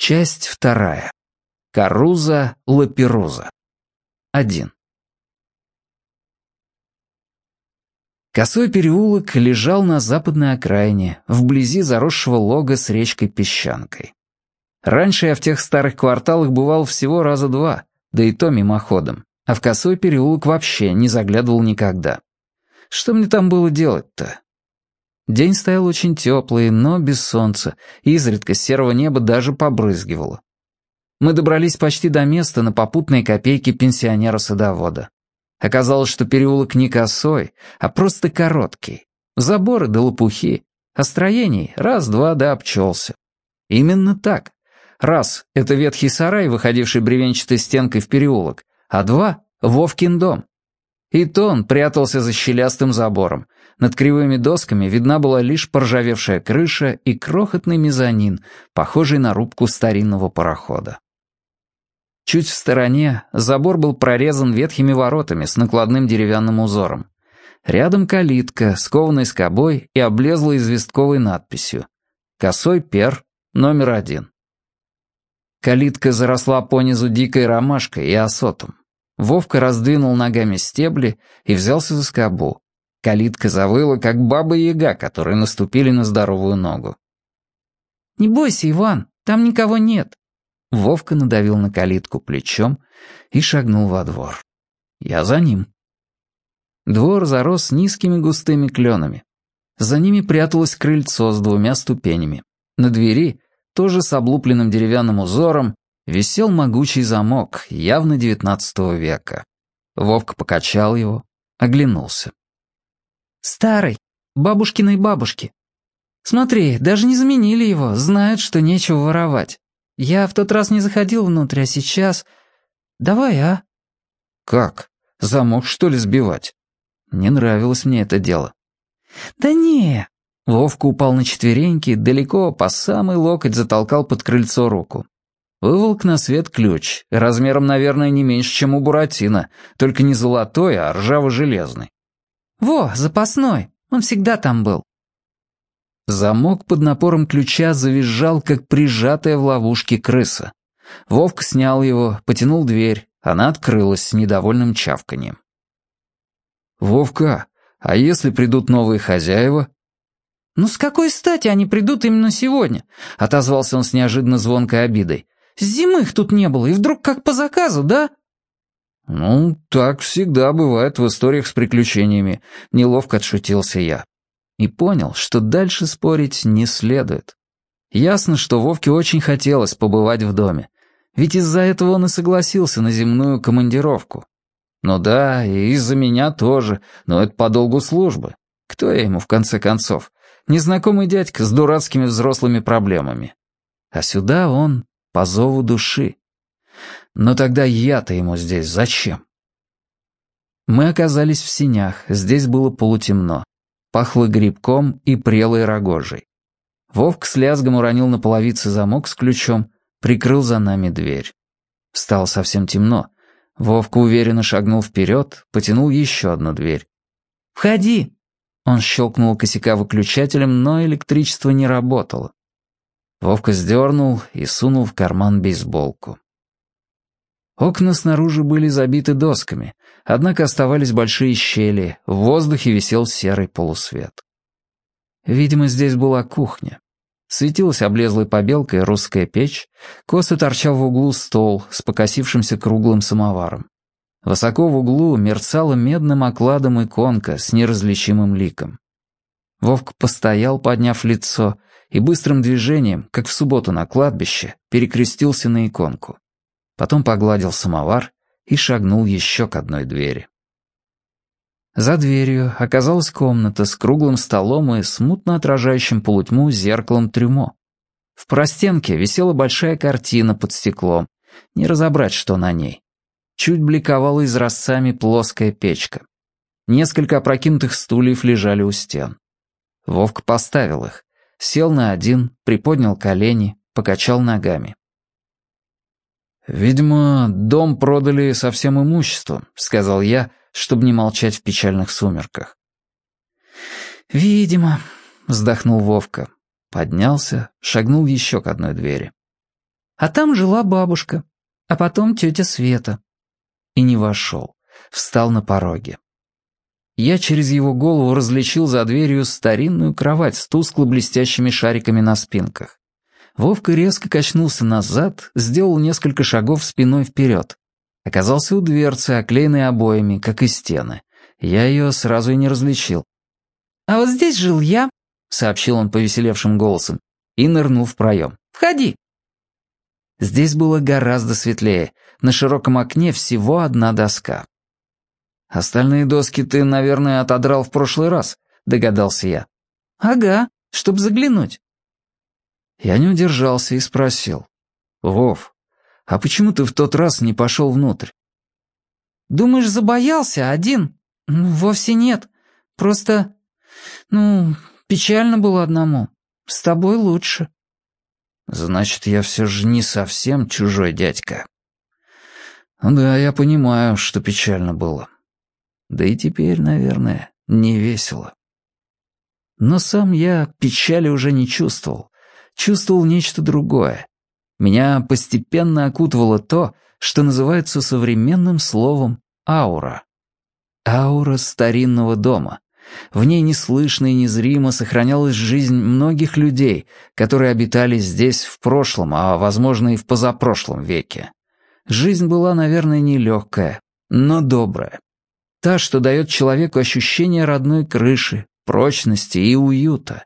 Часть вторая. Каруза Лаперуза. Один. Косой переулок лежал на западной окраине, вблизи заросшего лога с речкой-песчанкой. Раньше я в тех старых кварталах бывал всего раза два, да и то мимоходом, а в Косой переулок вообще не заглядывал никогда. Что мне там было делать-то? День стоял очень теплый, но без солнца, и изредка серого неба даже побрызгивало. Мы добрались почти до места на попутные копейки пенсионера-садовода. Оказалось, что переулок не косой, а просто короткий. Заборы да лопухи, а строений раз-два да обчелся. Именно так. Раз — это ветхий сарай, выходивший бревенчатой стенкой в переулок, а два — Вовкин дом. И то он прятался за щелястым забором. Над кривыми досками видна была лишь поржавевшая крыша и крохотный мезонин, похожий на рубку старинного парохода. Чуть в стороне забор был прорезан ветхими воротами с накладным деревянным узором. Рядом калитка, скованная скобой и облезлой известковой надписью «Косой пер, номер один». Калитка заросла понизу дикой ромашкой и осотом. Вовка раздвинул ногами стебли и взялся за скобу. Калитка завыла, как баба-яга, которые наступили на здоровую ногу. «Не бойся, Иван, там никого нет», Вовка надавил на калитку плечом и шагнул во двор. Я за ним. Двор зарос низкими густыми кленами. За ними пряталось крыльцо с двумя ступенями. На двери, тоже с облупленным деревянным узором, висел могучий замок, явно девятнадцатого века. Вовка покачал его, оглянулся. «Старый, бабушкиной бабушки. Смотри, даже не заменили его, знают, что нечего воровать. Я в тот раз не заходил внутрь, а сейчас... Давай, а?» «Как? Замок, что ли, сбивать?» Не нравилось мне это дело. «Да не!» Вовка упал на четвереньки, далеко, по самый локоть затолкал под крыльцо руку. Выволк на свет ключ, размером, наверное, не меньше, чем у Буратино, только не золотой, а ржаво-железный. «Во, запасной, он всегда там был». Замок под напором ключа завизжал, как прижатая в ловушке крыса. Вовка снял его, потянул дверь. Она открылась с недовольным чавканием. «Вовка, а если придут новые хозяева?» «Ну с какой стати они придут именно сегодня?» — отозвался он с неожиданно звонкой обидой. «С зимы их тут не было, и вдруг как по заказу, да?» «Ну, так всегда бывает в историях с приключениями», — неловко отшутился я и понял, что дальше спорить не следует. Ясно, что Вовке очень хотелось побывать в доме, ведь из-за этого он и согласился на земную командировку. Ну да, и из-за меня тоже, но это по долгу службы. Кто я ему, в конце концов? Незнакомый дядька с дурацкими взрослыми проблемами. А сюда он по зову души. Но тогда я-то ему здесь зачем? Мы оказались в синях, здесь было полутемно. Пахло грибком и прелой рогожей. Вовк с лязгом уронил на половице замок с ключом, прикрыл за нами дверь. Стало совсем темно. Вовка уверенно шагнул вперед, потянул еще одну дверь. «Входи!» Он щелкнул косяка выключателем, но электричество не работало. Вовка сдернул и сунул в карман бейсболку. Окна снаружи были забиты досками, однако оставались большие щели, в воздухе висел серый полусвет. Видимо, здесь была кухня. Светилась облезлой побелкой русская печь, косо торчал в углу стол с покосившимся круглым самоваром. Высоко в углу мерцала медным окладом иконка с неразличимым ликом. Вовка постоял, подняв лицо, и быстрым движением, как в субботу на кладбище, перекрестился на иконку потом погладил самовар и шагнул еще к одной двери. За дверью оказалась комната с круглым столом и смутно отражающим полутьму зеркалом трюмо. В простенке висела большая картина под стеклом, не разобрать, что на ней. Чуть бликовала изразцами плоская печка. Несколько опрокинутых стульев лежали у стен. Вовка поставил их, сел на один, приподнял колени, покачал ногами. «Видимо, дом продали со всем имуществом», — сказал я, чтобы не молчать в печальных сумерках. «Видимо», — вздохнул Вовка. Поднялся, шагнул еще к одной двери. А там жила бабушка, а потом тетя Света. И не вошел, встал на пороге. Я через его голову различил за дверью старинную кровать с тускло-блестящими шариками на спинках. Вовка резко качнулся назад, сделал несколько шагов спиной вперед. Оказался у дверцы, оклеенной обоями, как и стены. Я ее сразу и не различил. «А вот здесь жил я», — сообщил он повеселевшим голосом, и нырнул в проем. «Входи». Здесь было гораздо светлее. На широком окне всего одна доска. «Остальные доски ты, наверное, отодрал в прошлый раз», — догадался я. «Ага, чтобы заглянуть». Я не удержался и спросил. «Вов, а почему ты в тот раз не пошел внутрь?» «Думаешь, забоялся один? Ну, вовсе нет. Просто, ну, печально было одному. С тобой лучше». «Значит, я все же не совсем чужой дядька». «Да, я понимаю, что печально было. Да и теперь, наверное, не весело. Но сам я печали уже не чувствовал. Чувствовал нечто другое. Меня постепенно окутывало то, что называется современным словом «аура». Аура старинного дома. В ней неслышно и незримо сохранялась жизнь многих людей, которые обитали здесь в прошлом, а, возможно, и в позапрошлом веке. Жизнь была, наверное, нелегкая, но добрая. Та, что дает человеку ощущение родной крыши, прочности и уюта.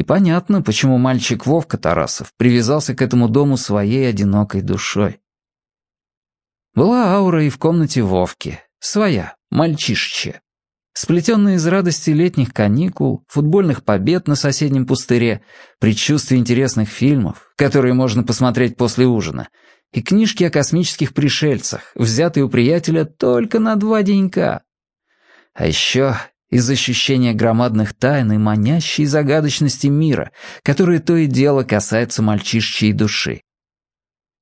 И понятно, почему мальчик Вовка Тарасов привязался к этому дому своей одинокой душой. Была аура и в комнате Вовки. Своя, мальчишечья. Сплетенная из радости летних каникул, футбольных побед на соседнем пустыре, предчувствия интересных фильмов, которые можно посмотреть после ужина, и книжки о космических пришельцах, взятые у приятеля только на два денька. А еще из ощущения громадных тайн и манящей загадочности мира, которые то и дело касается мальчишчьей души.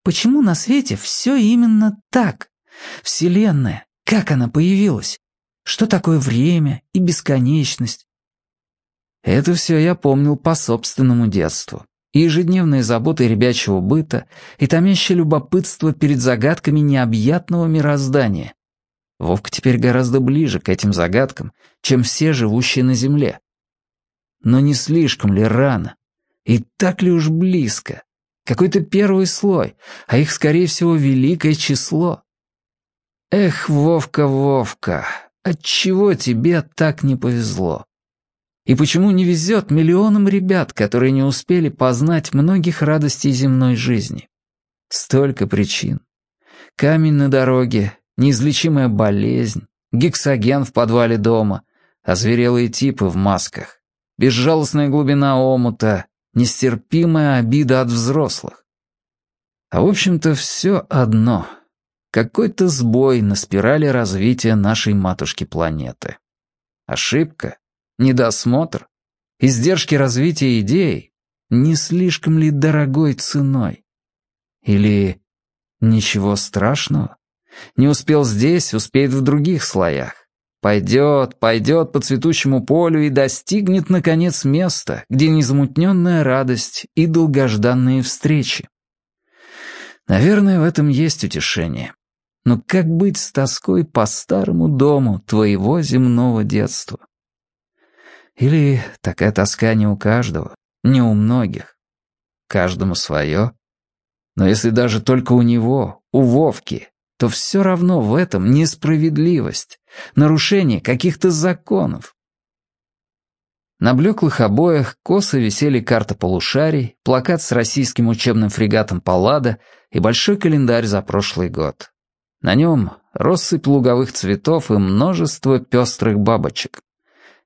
Почему на свете все именно так? Вселенная, как она появилась? Что такое время и бесконечность? Это все я помнил по собственному детству и ежедневные заботы ребячего быта, и томящее любопытство перед загадками необъятного мироздания. Вовка теперь гораздо ближе к этим загадкам, чем все живущие на Земле. Но не слишком ли рано? И так ли уж близко? Какой-то первый слой, а их, скорее всего, великое число. Эх, Вовка, Вовка, отчего тебе так не повезло? И почему не везет миллионам ребят, которые не успели познать многих радостей земной жизни? Столько причин. Камень на дороге, неизлечимая болезнь, гексоген в подвале дома, озверелые типы в масках, безжалостная глубина омута, нестерпимая обида от взрослых. А в общем-то все одно. Какой-то сбой на спирали развития нашей матушки-планеты. Ошибка недосмотр, издержки развития идей не слишком ли дорогой ценой? Или ничего страшного? Не успел здесь, успеет в других слоях. Пойдет, пойдет по цветущему полю и достигнет, наконец, места, где незамутненная радость и долгожданные встречи. Наверное, в этом есть утешение. Но как быть с тоской по старому дому твоего земного детства? Или такая тоска не у каждого, не у многих. Каждому свое. Но если даже только у него, у Вовки, то все равно в этом несправедливость, нарушение каких-то законов. На блеклых обоях косо висели карта полушарий, плакат с российским учебным фрегатом «Паллада» и большой календарь за прошлый год. На нем россыпь луговых цветов и множество пестрых бабочек.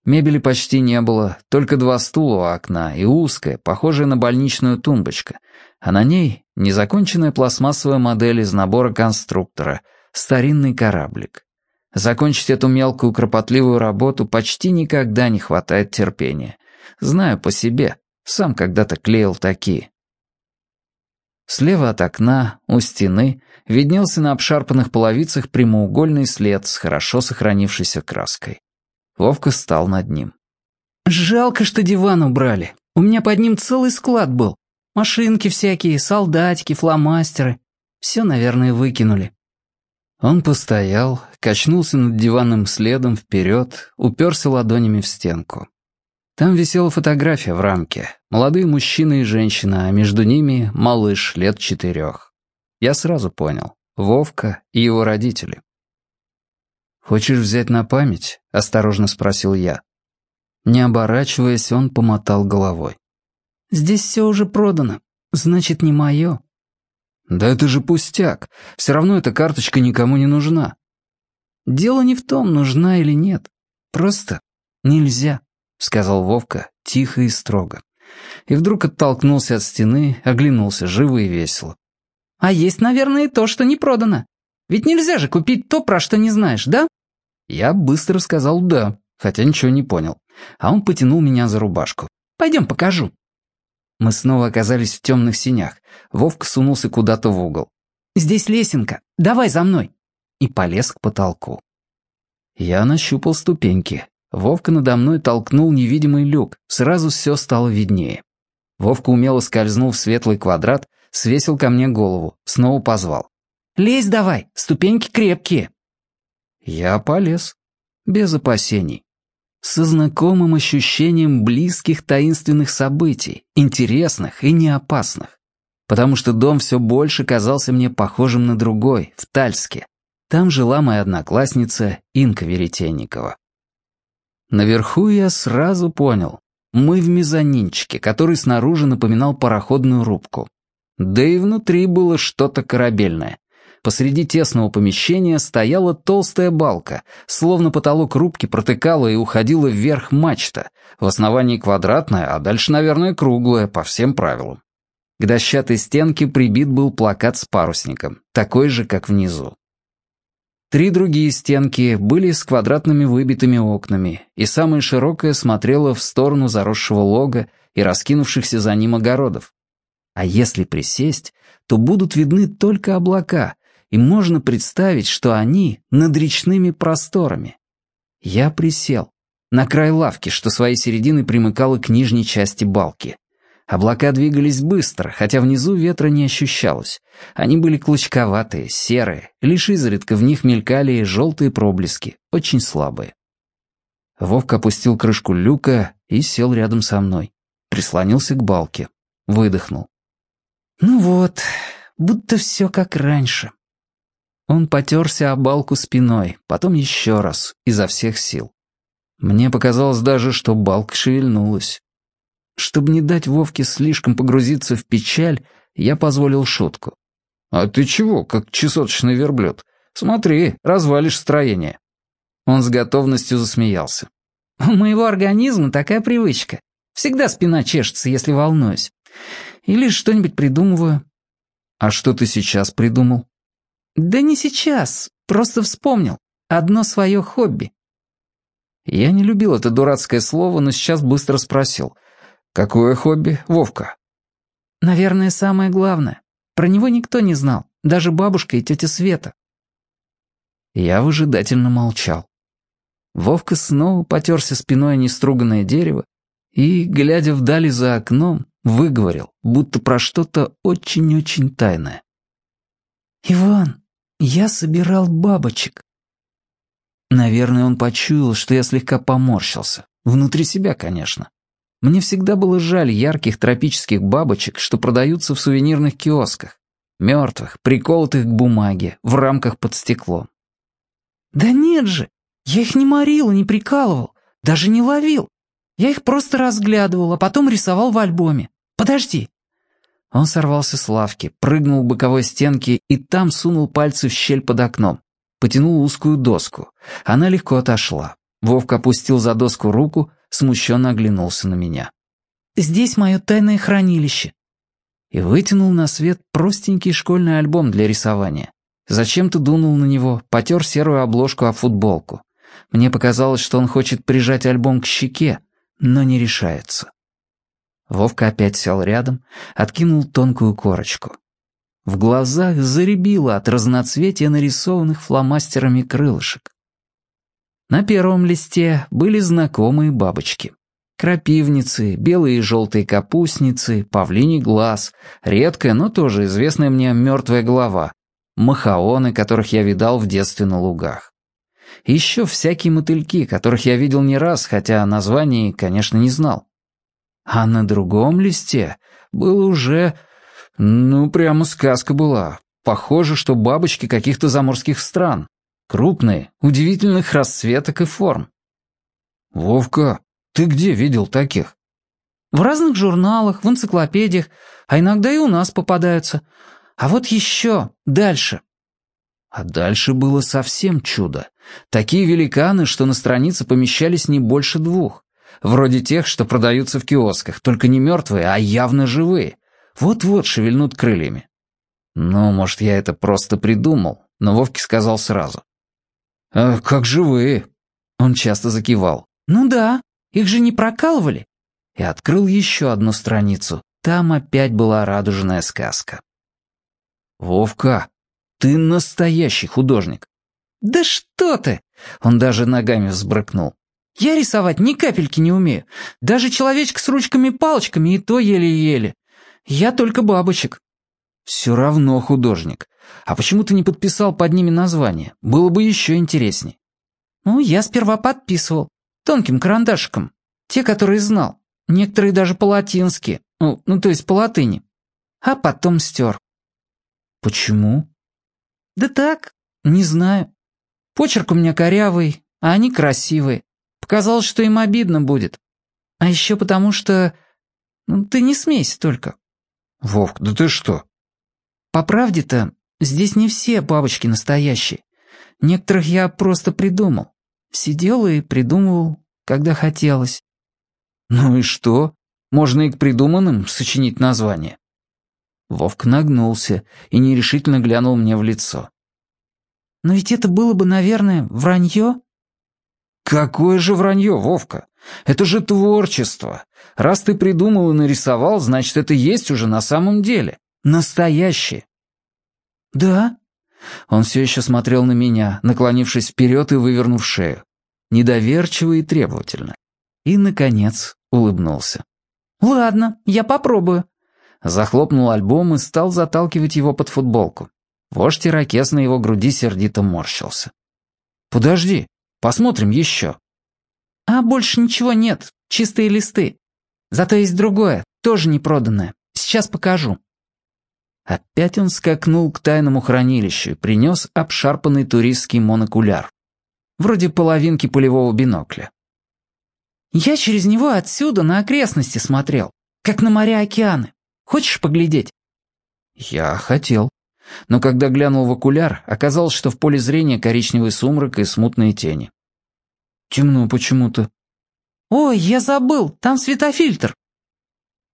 Мебели почти не было, только два стула у окна и узкая, похожая на больничную тумбочка, а на ней незаконченная пластмассовая модель из набора конструктора, старинный кораблик. Закончить эту мелкую кропотливую работу почти никогда не хватает терпения. Знаю по себе, сам когда-то клеил такие. Слева от окна, у стены, виднелся на обшарпанных половицах прямоугольный след с хорошо сохранившейся краской. Вовка стал над ним. «Жалко, что диван убрали. У меня под ним целый склад был. Машинки всякие, солдатики, фломастеры. Все, наверное, выкинули». Он постоял, качнулся над диванным следом вперед, уперся ладонями в стенку. Там висела фотография в рамке. Молодые мужчина и женщина, а между ними малыш лет четырех. Я сразу понял. Вовка и его родители. «Хочешь взять на память?» — осторожно спросил я. Не оборачиваясь, он помотал головой. «Здесь все уже продано. Значит, не мое». «Да это же пустяк. Все равно эта карточка никому не нужна». «Дело не в том, нужна или нет. Просто нельзя», — сказал Вовка тихо и строго. И вдруг оттолкнулся от стены, оглянулся живо и весело. А есть, наверное, и то, что не продано. Ведь нельзя же купить то, про что не знаешь, да?» Я быстро сказал «да», хотя ничего не понял. А он потянул меня за рубашку. «Пойдем покажу». Мы снова оказались в темных синях. Вовка сунулся куда-то в угол. «Здесь лесенка. Давай за мной». И полез к потолку. Я нащупал ступеньки. Вовка надо мной толкнул невидимый люк. Сразу все стало виднее. Вовка умело скользнул в светлый квадрат, свесил ко мне голову, снова позвал. «Лезь давай, ступеньки крепкие». Я полез, без опасений, со знакомым ощущением близких таинственных событий, интересных и неопасных, потому что дом все больше казался мне похожим на другой, в Тальске. Там жила моя одноклассница Инка Веретенникова. Наверху я сразу понял, мы в мезонинчике, который снаружи напоминал пароходную рубку. Да и внутри было что-то корабельное. Посреди тесного помещения стояла толстая балка, словно потолок рубки протыкала и уходила вверх мачта, в основании квадратная, а дальше, наверное, круглая, по всем правилам. К дощатой стенке прибит был плакат с парусником, такой же, как внизу. Три другие стенки были с квадратными выбитыми окнами, и самая широкая смотрела в сторону заросшего лога и раскинувшихся за ним огородов. А если присесть, то будут видны только облака, и можно представить, что они над речными просторами. Я присел на край лавки, что своей серединой примыкала к нижней части балки. Облака двигались быстро, хотя внизу ветра не ощущалось. Они были клочковатые, серые, лишь изредка в них мелькали желтые проблески, очень слабые. Вовка опустил крышку люка и сел рядом со мной. Прислонился к балке. Выдохнул. «Ну вот, будто все как раньше». Он потерся о балку спиной, потом еще раз, изо всех сил. Мне показалось даже, что балка шевельнулась. Чтобы не дать Вовке слишком погрузиться в печаль, я позволил шутку. «А ты чего, как чесоточный верблюд? Смотри, развалишь строение». Он с готовностью засмеялся. «У моего организма такая привычка. Всегда спина чешется, если волнуюсь. Или что-нибудь придумываю». «А что ты сейчас придумал?» «Да не сейчас, просто вспомнил. Одно свое хобби». Я не любил это дурацкое слово, но сейчас быстро спросил. «Какое хобби, Вовка?» «Наверное, самое главное. Про него никто не знал, даже бабушка и тетя Света». Я выжидательно молчал. Вовка снова потерся спиной о неструганное дерево и, глядя вдали за окном, выговорил, будто про что-то очень-очень тайное. «Иван, я собирал бабочек». Наверное, он почуял, что я слегка поморщился. Внутри себя, конечно. Мне всегда было жаль ярких тропических бабочек, что продаются в сувенирных киосках. Мертвых, приколотых к бумаге, в рамках под стеклом. «Да нет же, я их не морил не прикалывал, даже не ловил. Я их просто разглядывал, а потом рисовал в альбоме. Подожди». Он сорвался с лавки, прыгнул к боковой стенке и там сунул пальцы в щель под окном. Потянул узкую доску. Она легко отошла. Вовка опустил за доску руку, смущенно оглянулся на меня. «Здесь мое тайное хранилище». И вытянул на свет простенький школьный альбом для рисования. Зачем-то дунул на него, потер серую обложку о футболку. Мне показалось, что он хочет прижать альбом к щеке, но не решается. Вовка опять сел рядом, откинул тонкую корочку. В глазах заребило от разноцветия нарисованных фломастерами крылышек. На первом листе были знакомые бабочки. Крапивницы, белые и желтые капустницы, павлиний глаз, редкая, но тоже известная мне мертвая голова, махаоны, которых я видал в детстве на лугах. еще всякие мотыльки, которых я видел не раз, хотя названий, конечно, не знал. А на другом листе было уже... Ну, прямо сказка была. Похоже, что бабочки каких-то заморских стран. Крупные, удивительных расцветок и форм. «Вовка, ты где видел таких?» «В разных журналах, в энциклопедиях, а иногда и у нас попадаются. А вот еще, дальше». А дальше было совсем чудо. Такие великаны, что на странице помещались не больше двух. Вроде тех, что продаются в киосках, только не мертвые, а явно живые. Вот-вот шевельнут крыльями. Ну, может, я это просто придумал, но Вовке сказал сразу. «А как живые?» Он часто закивал. «Ну да, их же не прокалывали». И открыл еще одну страницу. Там опять была радужная сказка. «Вовка, ты настоящий художник». «Да что ты!» Он даже ногами взбрыкнул. «Я рисовать ни капельки не умею. Даже человечек с ручками-палочками и то еле-еле. Я только бабочек». «Все равно художник. А почему ты не подписал под ними название? Было бы еще интересней». «Ну, я сперва подписывал. Тонким карандашиком. Те, которые знал. Некоторые даже по-латински. Ну, ну, то есть по латыни. А потом стер». «Почему?» «Да так, не знаю. Почерк у меня корявый, а они красивые. Показалось, что им обидно будет. А еще потому что... Ну, ты не смейся только». «Вовк, да ты что?» «По правде-то, здесь не все бабочки настоящие. Некоторых я просто придумал. Сидел и придумывал, когда хотелось». «Ну и что? Можно и к придуманным сочинить название». Вовк нагнулся и нерешительно глянул мне в лицо. «Но ведь это было бы, наверное, вранье?» «Какое же вранье, Вовка? Это же творчество. Раз ты придумал и нарисовал, значит, это есть уже на самом деле. Настоящее». «Да?» Он все еще смотрел на меня, наклонившись вперед и вывернув шею. Недоверчиво и требовательно. И, наконец, улыбнулся. «Ладно, я попробую». Захлопнул альбом и стал заталкивать его под футболку. Вождь ирокез на его груди сердито морщился. «Подожди, посмотрим еще». «А больше ничего нет, чистые листы. Зато есть другое, тоже не проданное. Сейчас покажу». Опять он скакнул к тайному хранилищу и принес обшарпанный туристский монокуляр. Вроде половинки полевого бинокля. «Я через него отсюда на окрестности смотрел, как на моря-океаны. Хочешь поглядеть?» Я хотел. Но когда глянул в окуляр, оказалось, что в поле зрения коричневый сумрак и смутные тени. Темно почему-то. «Ой, я забыл, там светофильтр».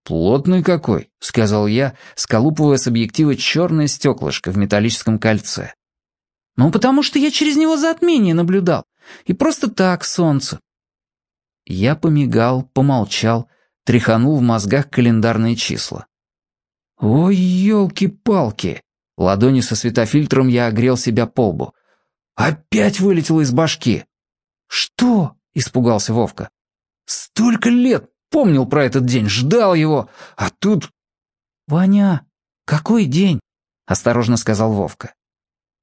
«Плотный какой», — сказал я, сколупывая с объектива черное стеклышко в металлическом кольце. «Ну, потому что я через него затмение наблюдал. И просто так, солнце». Я помигал, помолчал, тряханул в мозгах календарные числа. «Ой, елки-палки!» Ладонью со светофильтром я огрел себя по лбу. «Опять вылетело из башки!» «Что?» — испугался Вовка. «Столько лет Помнил про этот день, ждал его, а тут...» «Ваня, какой день?» — осторожно сказал Вовка.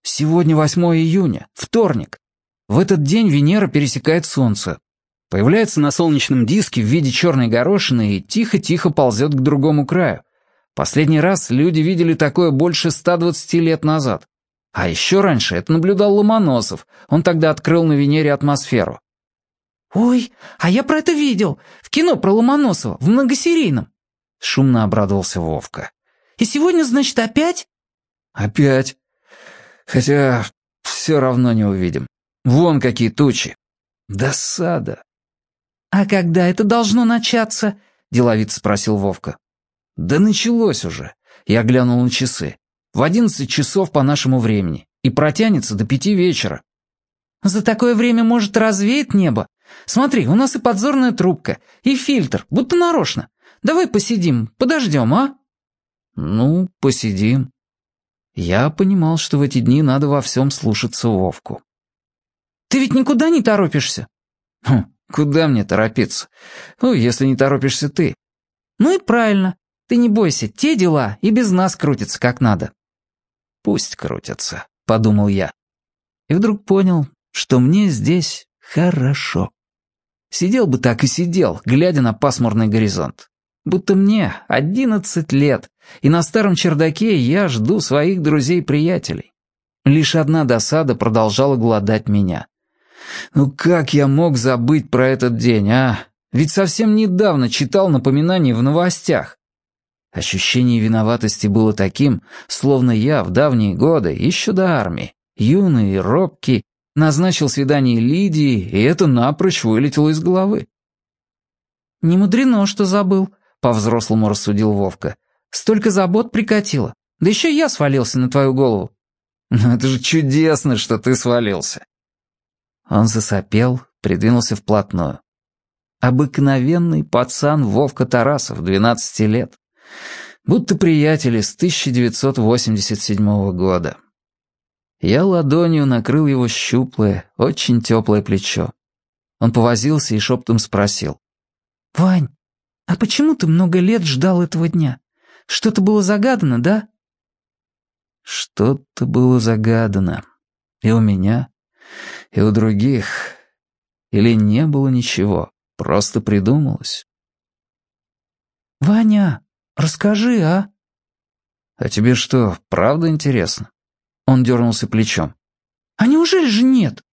«Сегодня 8 июня, вторник. В этот день Венера пересекает Солнце. Появляется на солнечном диске в виде черной горошины и тихо-тихо ползет к другому краю. Последний раз люди видели такое больше 120 лет назад. А еще раньше это наблюдал Ломоносов, он тогда открыл на Венере атмосферу. «Ой, а я про это видел. В кино про Ломоносова, в многосерийном». Шумно обрадовался Вовка. «И сегодня, значит, опять?» «Опять. Хотя все равно не увидим. Вон какие тучи. Досада». «А когда это должно начаться?» — деловито спросил Вовка. «Да началось уже». Я глянул на часы. «В одиннадцать часов по нашему времени. И протянется до пяти вечера». «За такое время, может, развеет небо?» Смотри, у нас и подзорная трубка, и фильтр, будто нарочно. Давай посидим, подождем, а?» «Ну, посидим». Я понимал, что в эти дни надо во всем слушаться Вовку. «Ты ведь никуда не торопишься?» «Хм, Куда мне торопиться? Ну, если не торопишься ты. Ну и правильно. Ты не бойся, те дела и без нас крутятся как надо. Пусть крутятся, подумал я. И вдруг понял, что мне здесь хорошо. Сидел бы так и сидел, глядя на пасмурный горизонт. Будто мне одиннадцать лет, и на старом чердаке я жду своих друзей-приятелей. Лишь одна досада продолжала гладать меня. Ну как я мог забыть про этот день, а? Ведь совсем недавно читал напоминания в новостях. Ощущение виноватости было таким, словно я в давние годы, еще до армии, юный и робкий, назначил свидание Лидии, и это напрочь вылетело из головы. «Не мудрено, что забыл», — по-взрослому рассудил Вовка. «Столько забот прикатило. Да еще я свалился на твою голову». «Ну это же чудесно, что ты свалился». Он засопел, придвинулся вплотную. Обыкновенный пацан Вовка Тарасов, 12 лет. Будто приятели с 1987 года. Я ладонью накрыл его щуплое, очень теплое плечо. Он повозился и шептом спросил. «Вань, а почему ты много лет ждал этого дня? Что-то было загадано, да?» Что-то было загадано. И у меня, и у других. Или не было ничего, просто придумалось. «Ваня, расскажи, а?» «А тебе что, правда интересно?» Он дернулся плечом. «А неужели же нет?